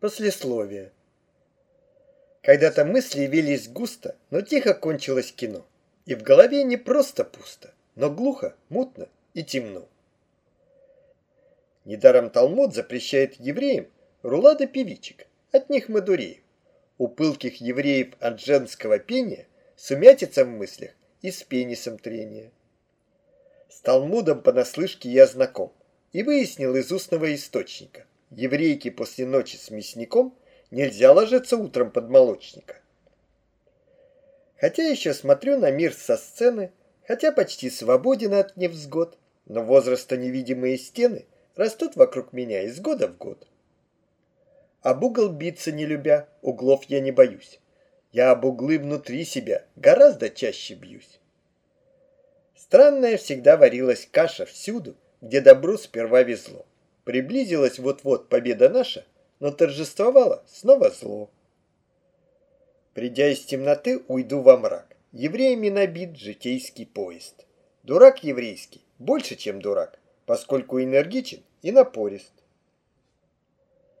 Послесловие. Когда-то мысли велись густо, но тихо кончилось кино. И в голове не просто пусто, но глухо, мутно и темно. Недаром Талмуд запрещает евреям рулады певичек, от них мы дуреем. У пылких евреев от женского пения сумятица в мыслях и с пенисом трения. С Талмудом понаслышке я знаком и выяснил из устного источника еврейке после ночи с мясником нельзя ложиться утром под молочника. Хотя еще смотрю на мир со сцены, хотя почти свободен от невзгод, но возраста невидимые стены растут вокруг меня из года в год. Об угол биться не любя, углов я не боюсь. Я об углы внутри себя гораздо чаще бьюсь. Странная всегда варилась каша всюду, где добру сперва везло. Приблизилась вот-вот победа наша, но торжествовала снова зло. Придя из темноты, уйду во мрак. Евреями набит житейский поезд. Дурак еврейский больше, чем дурак, поскольку энергичен и напорист.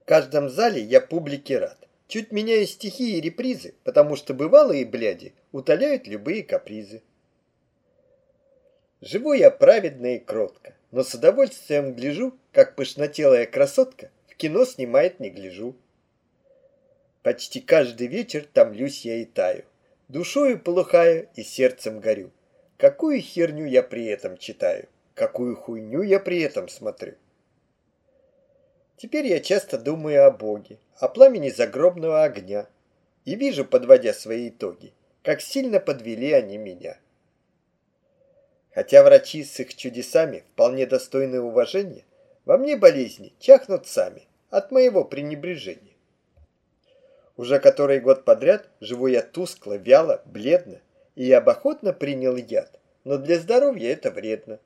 В каждом зале я публике рад. Чуть меняю стихи и репризы, потому что бывалые бляди утоляют любые капризы. Живу я праведно и кротко, но с удовольствием гляжу, как пышнотелая красотка в кино снимает не гляжу. Почти каждый вечер томлюсь я и таю, душою полыхаю и сердцем горю. Какую херню я при этом читаю, какую хуйню я при этом смотрю. Теперь я часто думаю о Боге, о пламени загробного огня, и вижу, подводя свои итоги, как сильно подвели они меня. Хотя врачи с их чудесами вполне достойны уважения, во мне болезни чахнут сами от моего пренебрежения. Уже который год подряд живу я тускло, вяло, бледно, и я охотно принял яд, но для здоровья это вредно.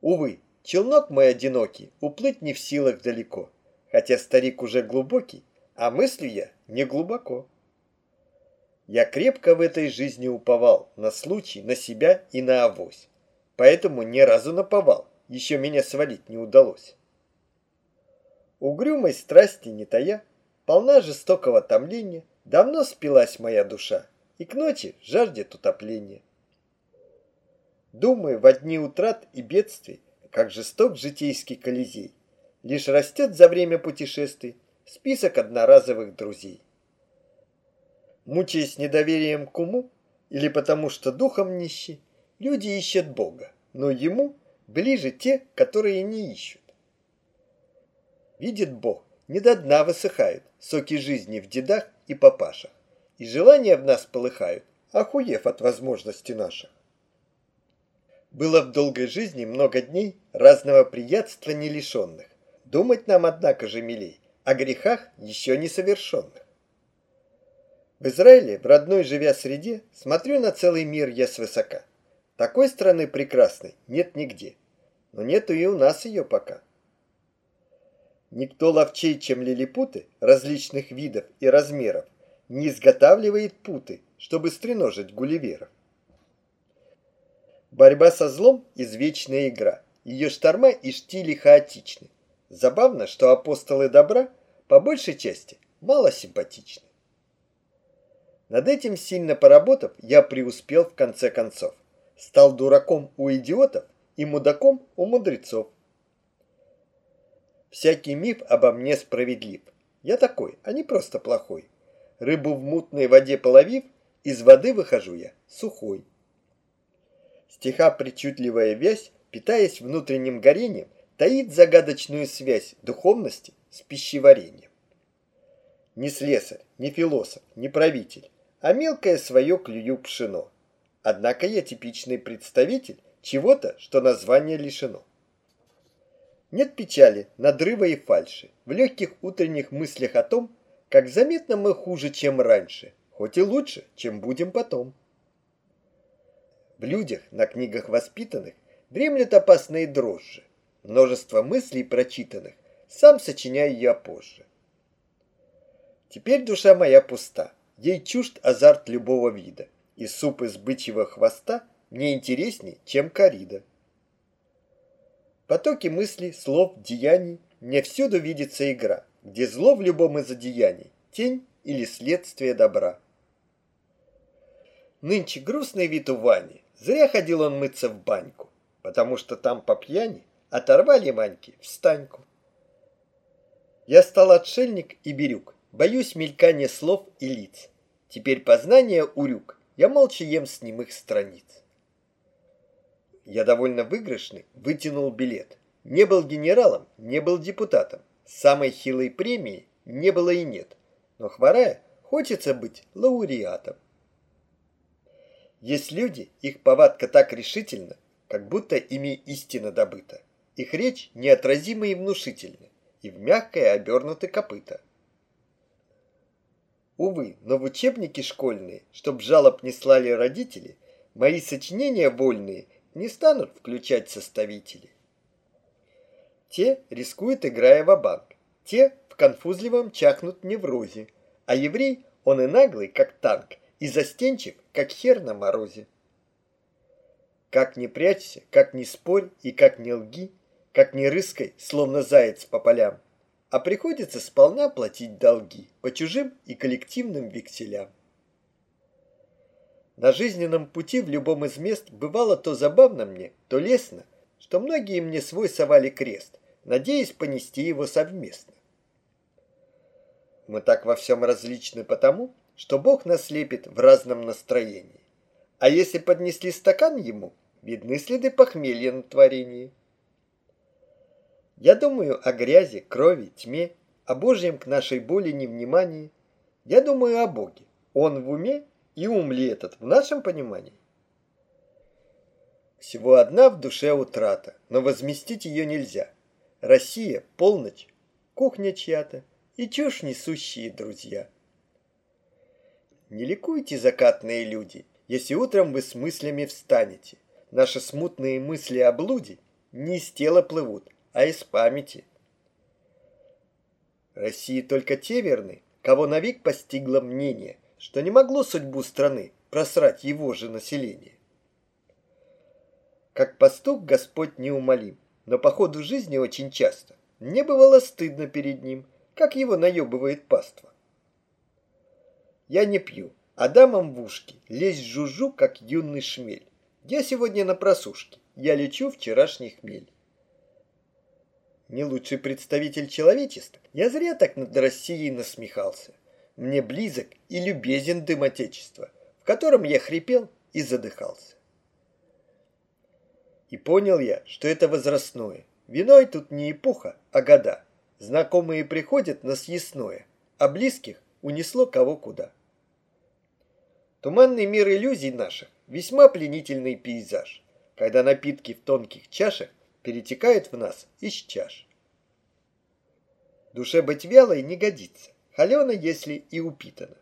Увы, челнок мой одинокий, уплыть не в силах далеко, хотя старик уже глубокий, а мыслю я не глубоко. Я крепко в этой жизни уповал на случай, на себя и на авось. Поэтому ни разу наповал, еще меня свалить не удалось. Угрюмой страсти не тая, полна жестокого томления, давно спилась моя душа, и к ночи жаждет утопления. Думаю, в дни утрат и бедствий, как жесток житейский колизей, лишь растет за время путешествий список одноразовых друзей мучаясь недоверием к уму, или потому что духом нищи, люди ищут Бога, но ему ближе те, которые не ищут. Видит Бог, не до дна высыхают соки жизни в дедах и папашах, и желания в нас полыхают, охуев от возможностей наших. Было в долгой жизни много дней разного приятства не лишенных. Думать нам, однако же, милей, о грехах еще не совершенных. В Израиле, в родной живя среде, смотрю на целый мир я свысока. Такой страны прекрасной нет нигде, но нету и у нас ее пока. Никто ловчей, чем лилипуты, различных видов и размеров, не изготавливает путы, чтобы стреножить гулливеров. Борьба со злом – извечная игра, ее шторма и штили хаотичны. Забавно, что апостолы добра, по большей части, мало симпатичны. Над этим сильно поработав, я преуспел в конце концов. Стал дураком у идиотов и мудаком у мудрецов. Всякий миф обо мне справедлив. Я такой, а не просто плохой. Рыбу в мутной воде половив, из воды выхожу я сухой. Стиха причудливая вязь, питаясь внутренним горением, таит загадочную связь духовности с пищеварением. Не слесарь, не философ, не правитель, а мелкое свое клюю пшено. Однако я типичный представитель чего-то, что название лишено. Нет печали, надрыва и фальши, в легких утренних мыслях о том, как заметно мы хуже, чем раньше, хоть и лучше, чем будем потом. В людях, на книгах воспитанных, дремлют опасные дрожжи. Множество мыслей прочитанных, сам сочиняю я позже. Теперь душа моя пуста. Ей чужд азарт любого вида, и суп из бычьего хвоста мне интересней, чем корида. Потоки мыслей, слов, деяний, мне всюду видится игра, где зло в любом из одеяний, тень или следствие добра. Нынче грустный вид у Вани, зря ходил он мыться в баньку, потому что там по пьяни оторвали Ваньке встаньку. Я стал отшельник и берюк, боюсь мелькания слов и лиц. Теперь познание урюк, я молча ем с немых страниц. Я довольно выигрышный, вытянул билет. Не был генералом, не был депутатом. Самой хилой премии не было и нет. Но хворая, хочется быть лауреатом. Есть люди, их повадка так решительна, как будто ими истина добыта. Их речь неотразима и внушительна, и в мягкое обернуты копыта. Увы, но в учебники школьные, чтоб жалоб не слали родители, мои сочинения вольные не станут включать составители. Те рискуют, играя в банк те в конфузливом чахнут неврозе, а еврей, он и наглый, как танк, и застенчив, как хер на морозе. Как не прячься, как не спорь и как не лги, как не рыскай, словно заяц по полям, а приходится сполна платить долги по чужим и коллективным векселям. На жизненном пути в любом из мест бывало то забавно мне, то лестно, что многие мне свой совали крест, надеясь понести его совместно. Мы так во всем различны потому, что Бог нас лепит в разном настроении. А если поднесли стакан ему, видны следы похмелья на творении. Я думаю о грязи, крови, тьме, о Божьем к нашей боли невнимании. Я думаю о Боге. Он в уме, и ум ли этот в нашем понимании? Всего одна в душе утрата, но возместить ее нельзя. Россия, полночь, кухня чья-то и чушь несущие друзья. Не ликуйте, закатные люди, если утром вы с мыслями встанете. Наши смутные мысли о блуде не из тела плывут, а из памяти. России только те верны, кого навек постигло мнение, что не могло судьбу страны просрать его же население. Как пастух Господь неумолим, но по ходу жизни очень часто мне бывало стыдно перед ним, как его наебывает паства. Я не пью, а дамам в ушки лезь жужжу, как юный шмель. Я сегодня на просушке, я лечу вчерашний хмель не лучший представитель человечества, я зря так над Россией насмехался. Мне близок и любезен дым Отечества, в котором я хрипел и задыхался. И понял я, что это возрастное. Виной тут не эпоха, а года. Знакомые приходят на съестное, а близких унесло кого куда. Туманный мир иллюзий наших – весьма пленительный пейзаж, когда напитки в тонких чашах перетекает в нас из чаш. Душе быть вялой не годится, холена, если и упитана,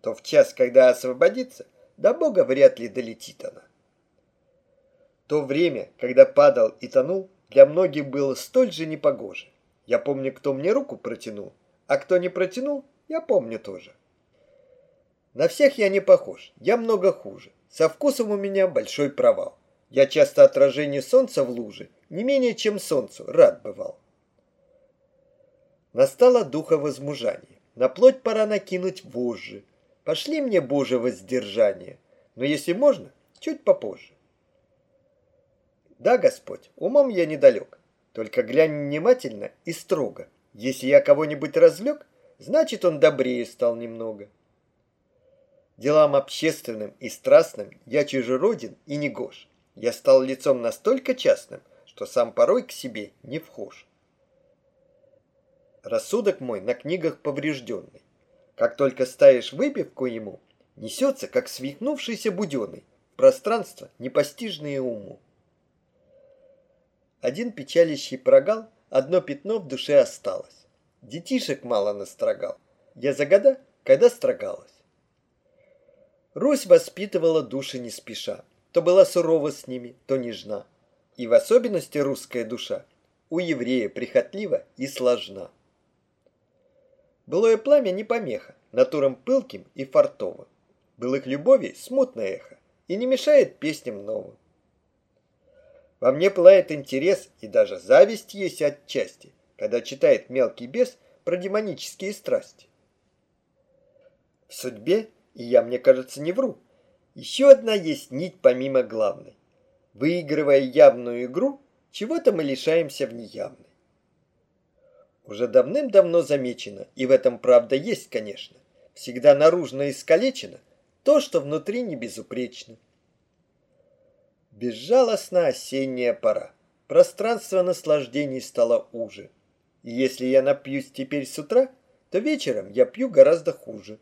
то в час, когда освободится, до Бога вряд ли долетит она. То время, когда падал и тонул, для многих было столь же непогоже. Я помню, кто мне руку протянул, а кто не протянул, я помню тоже. На всех я не похож, я много хуже. Со вкусом у меня большой провал. Я часто отражение солнца в луже не менее чем солнцу, рад бывал. Настало духа возмужание, на плоть пора накинуть вожжи. Пошли мне, Боже, воздержание, но если можно, чуть попозже. Да, Господь, умом я недалек, только глянь внимательно и строго. Если я кого-нибудь развлек, значит, он добрее стал немного. Делам общественным и страстным я чужероден и негож. Я стал лицом настолько частным, что сам порой к себе не вхож. Рассудок мой на книгах поврежденный. Как только ставишь выпивку ему, несется, как свихнувшийся буденный, пространство, непостижное уму. Один печалящий прогал, одно пятно в душе осталось. Детишек мало настрогал. Я за года, когда строгалась. Русь воспитывала души не спеша. То была сурова с ними, то нежна и в особенности русская душа, у еврея прихотлива и сложна. Былое пламя не помеха, натурам пылким и фартовым. Былых любовей смутное эхо и не мешает песням новым. Во мне пылает интерес и даже зависть есть отчасти, когда читает мелкий бес про демонические страсти. В судьбе, и я, мне кажется, не вру, еще одна есть нить помимо главной. Выигрывая явную игру, чего-то мы лишаемся в неявной. Уже давным-давно замечено, и в этом правда есть, конечно, всегда наружно искалечено то, что внутри не безупречно. Безжалостна осенняя пора. Пространство наслаждений стало уже. И если я напьюсь теперь с утра, то вечером я пью гораздо хуже.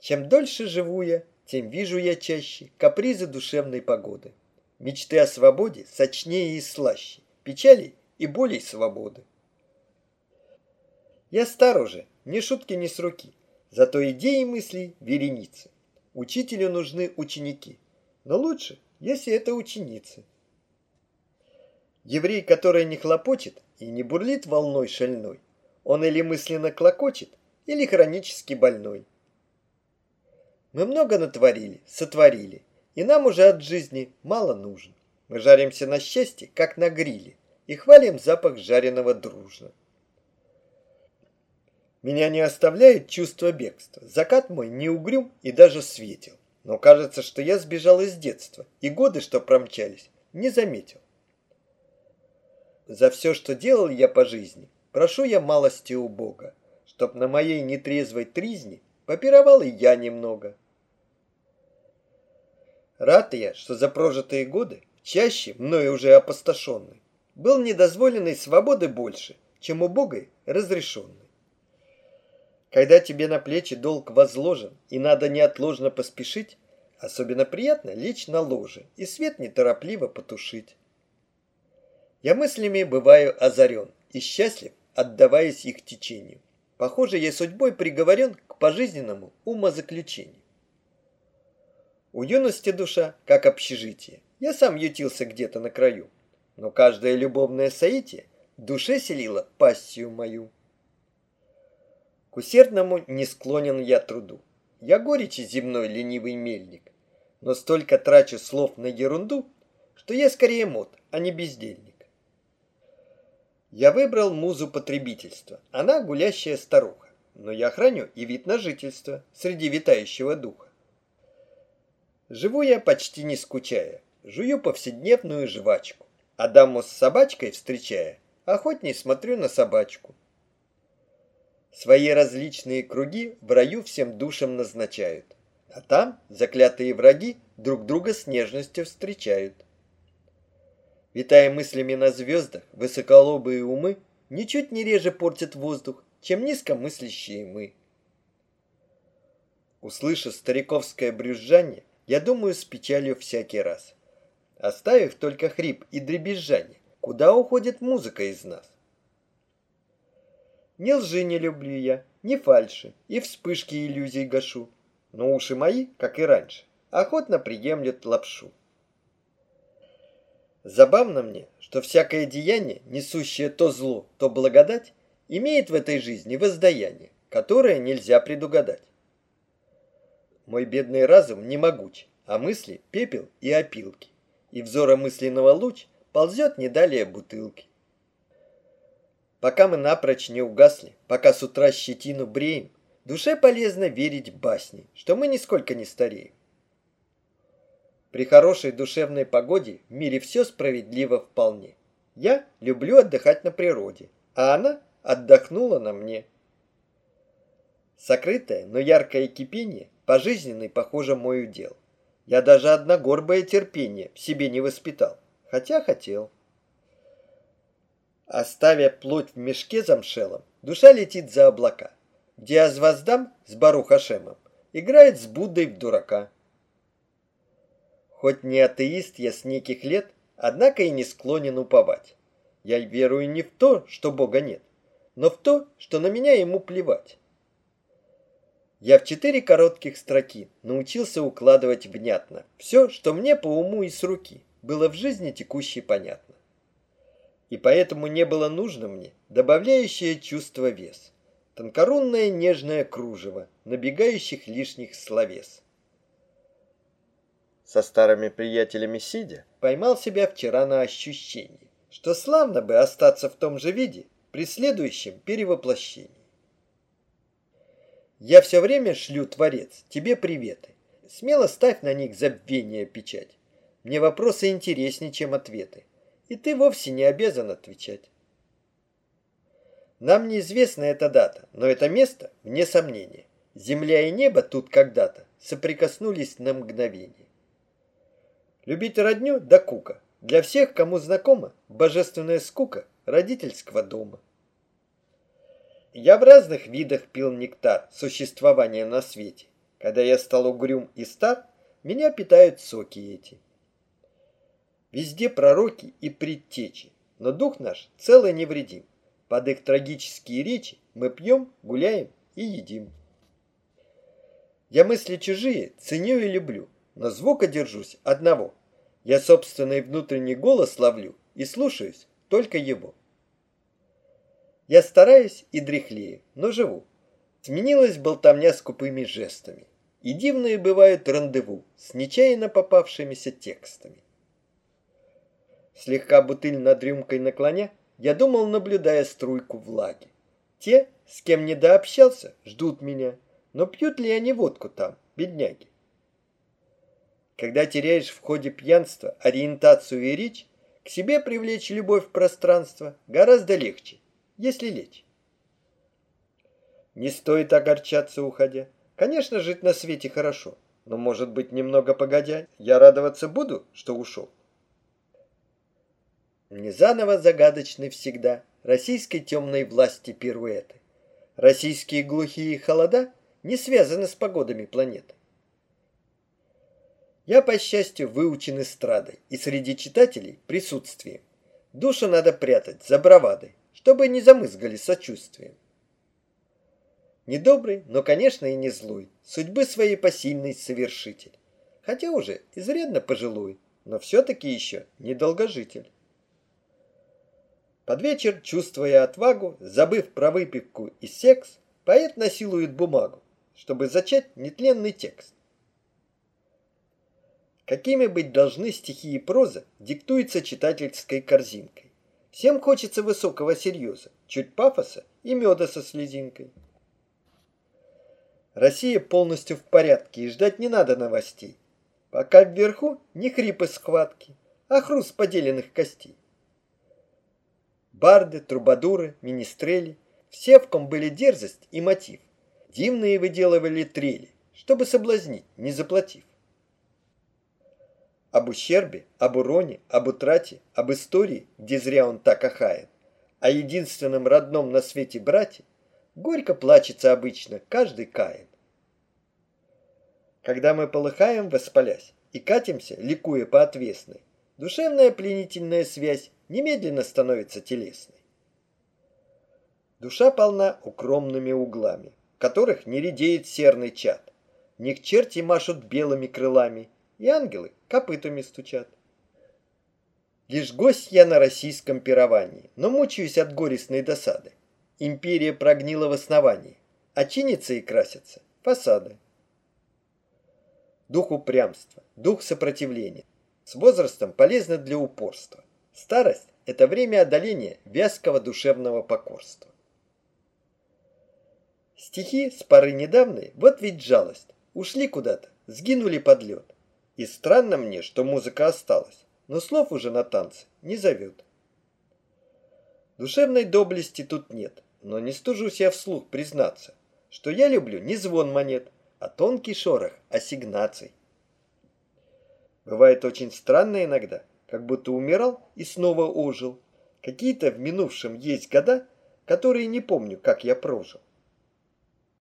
Чем дольше живу я, тем вижу я чаще капризы душевной погоды. Мечты о свободе сочнее и слаще, печали и болей свободы. Я стар уже, ни шутки, ни с руки, зато идеи и мысли вереницы. Учителю нужны ученики, но лучше, если это ученицы. Еврей, который не хлопочет и не бурлит волной шальной, он или мысленно клокочет, или хронически больной. Мы много натворили, сотворили, и нам уже от жизни мало нужно. Мы жаримся на счастье, как на гриле, и хвалим запах жареного дружно. Меня не оставляет чувство бегства. Закат мой не угрюм и даже светил. Но кажется, что я сбежал из детства, и годы, что промчались, не заметил. За все, что делал я по жизни, прошу я малости у Бога, чтоб на моей нетрезвой тризни попировал и я немного. Рад я, что за прожитые годы, чаще мною уже опустошенный, был недозволенной свободы больше, чем убогой разрешенной. Когда тебе на плечи долг возложен и надо неотложно поспешить, особенно приятно лечь на ложе и свет неторопливо потушить. Я мыслями бываю озарен и счастлив, отдаваясь их течению. Похоже, я судьбой приговорен пожизненному умозаключению. У юности душа, как общежитие. Я сам ютился где-то на краю. Но каждое любовное соитие душе селило пастью мою. К усердному не склонен я труду. Я горечи земной ленивый мельник. Но столько трачу слов на ерунду, что я скорее мод, а не бездельник. Я выбрал музу потребительства. Она гулящая старуха. Но я храню и вид на жительство среди витающего духа. Живу я почти не скучая, жую повседневную жвачку, а даму с собачкой встречая, охотней смотрю на собачку. Свои различные круги в раю всем душам назначают, а там заклятые враги друг друга с нежностью встречают. Витая мыслями на звездах, высоколобые умы ничуть не реже портят воздух, чем низкомыслящие мы. Услыша стариковское брюзжание, я думаю с печалью всякий раз. Оставив только хрип и дребезжание, куда уходит музыка из нас? Ни лжи не люблю я, ни фальши, и вспышки иллюзий гашу. Но уши мои, как и раньше, охотно приемлют лапшу. Забавно мне, что всякое деяние, несущее то зло, то благодать, имеет в этой жизни воздаяние, которое нельзя предугадать. Мой бедный разум не могуч, а мысли – пепел и опилки. И взора мысленного луч ползет не далее бутылки. Пока мы напрочь не угасли, пока с утра щетину бреем, душе полезно верить басни, что мы нисколько не стареем. При хорошей душевной погоде в мире все справедливо вполне. Я люблю отдыхать на природе, а она отдохнула на мне. Сокрытое, но яркое кипение Пожизненный, похоже, мой удел. Я даже одногорбое терпение в себе не воспитал, хотя хотел. Оставя плоть в мешке замшелом, душа летит за облака, где Азваздам с Барухашемом играет с Буддой в дурака. Хоть не атеист я с неких лет, однако и не склонен уповать. Я верую не в то, что Бога нет, но в то, что на меня ему плевать. Я в четыре коротких строки научился укладывать внятно все, что мне по уму и с руки было в жизни текущей понятно. И поэтому не было нужно мне добавляющее чувство вес, тонкорунное нежное кружево, набегающих лишних словес. Со старыми приятелями сидя, поймал себя вчера на ощущении, что славно бы остаться в том же виде, при следующем перевоплощении. Я все время шлю, Творец, тебе приветы. Смело ставь на них забвение печать. Мне вопросы интереснее, чем ответы. И ты вовсе не обязан отвечать. Нам неизвестна эта дата, но это место, вне сомнения. Земля и небо тут когда-то соприкоснулись на мгновение. Любить родню да кука. Для всех, кому знакома божественная скука родительского дома. Я в разных видах пил нектар существования на свете. Когда я стал угрюм и стар, меня питают соки эти. Везде пророки и предтечи, но дух наш целый невредим. Под их трагические речи мы пьем, гуляем и едим. Я мысли чужие ценю и люблю, но звука держусь одного. Я собственный внутренний голос ловлю и слушаюсь только его. Я стараюсь и дряхлею, но живу. Сменилась болтовня с купыми жестами. И дивные бывают рандеву с нечаянно попавшимися текстами. Слегка бутыль над рюмкой наклоня, я думал, наблюдая струйку влаги. Те, с кем не дообщался, ждут меня, но пьют ли они водку там, бедняги? Когда теряешь в ходе пьянства ориентацию и речь, к себе привлечь любовь в пространство гораздо легче, если лечь. Не стоит огорчаться, уходя. Конечно, жить на свете хорошо, но, может быть, немного погодя, я радоваться буду, что ушел. Не заново загадочны всегда российской темной власти пируэты. Российские глухие холода не связаны с погодами планеты. Я, по счастью, выучен эстрадой и среди читателей присутствием. Душу надо прятать за бравадой, чтобы не замызгали сочувствием. Недобрый, но, конечно, и не злой, судьбы своей посильный совершитель. Хотя уже изрядно пожилой, но все-таки еще недолгожитель. Под вечер, чувствуя отвагу, забыв про выпивку и секс, поэт насилует бумагу, чтобы зачать нетленный текст. Какими быть должны стихи и проза, диктуется читательской корзинкой. Всем хочется высокого серьеза, чуть пафоса и меда со слезинкой. Россия полностью в порядке, и ждать не надо новостей. Пока вверху не хрипы схватки, а хруст поделенных костей. Барды, трубадуры, министрели – все, в ком были дерзость и мотив. Дивные выделывали трели, чтобы соблазнить, не заплатив об ущербе, об уроне, об утрате, об истории, где зря он так охает, о единственном родном на свете брате, горько плачется обычно каждый кает. Когда мы полыхаем, воспалясь, и катимся, ликуя по отвесной, душевная пленительная связь немедленно становится телесной. Душа полна укромными углами, в которых не редеет серный чад. них черти машут белыми крылами, и ангелы копытами стучат. Лишь гость я на российском пировании, но мучаюсь от горестной досады. Империя прогнила в основании, а чинится и красятся фасады. Дух упрямства, дух сопротивления. С возрастом полезно для упорства. Старость – это время одоления вязкого душевного покорства. Стихи с поры недавней, вот ведь жалость, ушли куда-то, сгинули под лед. И странно мне, что музыка осталась, но слов уже на танцы не зовет. Душевной доблести тут нет, но не стужусь я вслух признаться, что я люблю не звон монет, а тонкий шорох ассигнаций. Бывает очень странно иногда, как будто умирал и снова ожил. Какие-то в минувшем есть года, которые не помню, как я прожил.